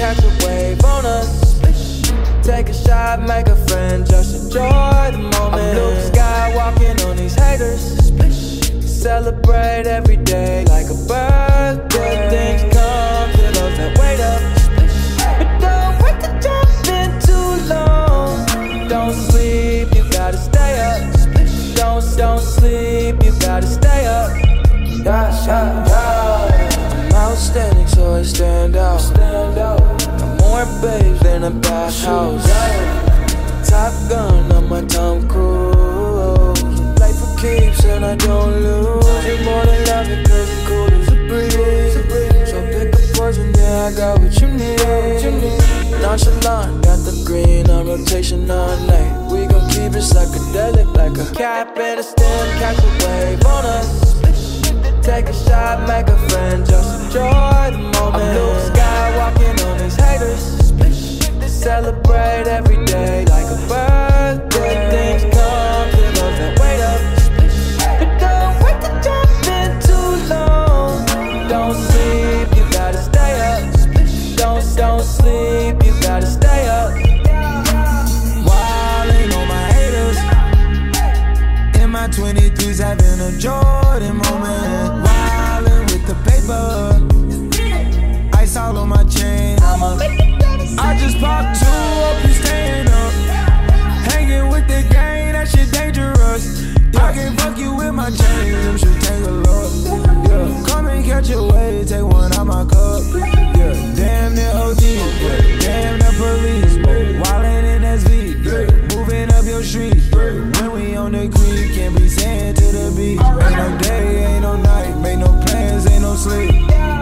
catch a wave on us. Take a shot, make a friend, just enjoy the moment. I'm Luke Skywalking on these haters. Celebrate every day a bathhouse. Top gun on my Tom Cruise. Play for keeps and I don't lose. You more than love it, cause it's cool as a breeze. So pick a poison, yeah, I got what you need. Nonchalant, got the green on rotation all night. We gon' keep it psychedelic like a cap and a stem, catch a wave on us. Take a shot, make a friend, just enjoy the moment. I'm Luke Skywalking on sleep, you gotta stay up. Wildin' on my haters. In my 23s, having a Jordan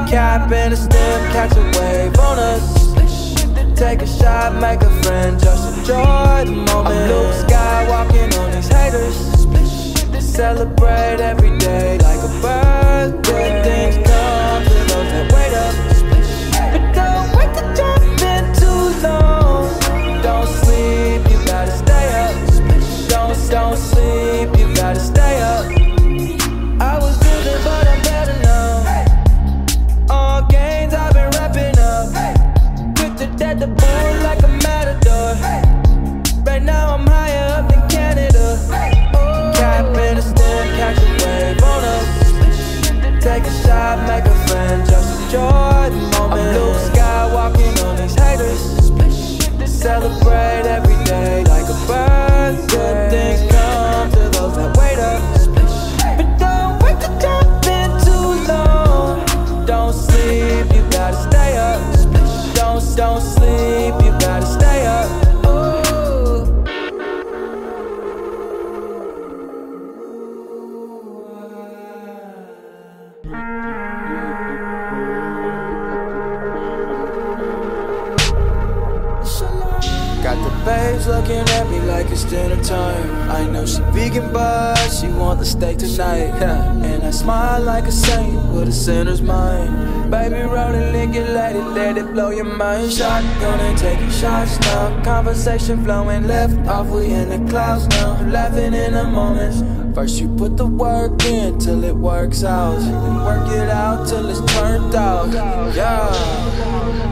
Cap and a stem, catch a wave on us. Take a shot, make a friend, just enjoy the moment. I'm Luke Skywalking on these haters. Celebrate every day like a birthday. Things come to those that wait up. But don't wait to jump in too long. Don't sleep, you gotta stay up. Don't don't sleep, To the bull like a matador. Right now I'm higher up than Canada. Cap in a stem, catch a wave on us. Take a shot, make a friend, just enjoy the moment. I'm Luke Skywalking on these haters. Celebrate every Got the babes looking at me like it's dinner time. I know she vegan, but she want the steak tonight. And I smile like a saint with a sinner's mind. Baby, roll it, lick it, let it, let it blow your mind. Shotgun and taking shots now. Conversation flowing left off, we in the clouds now. Laughing in the moments. First you put the work in till it works out. Work it out till it's turned out. Yeah.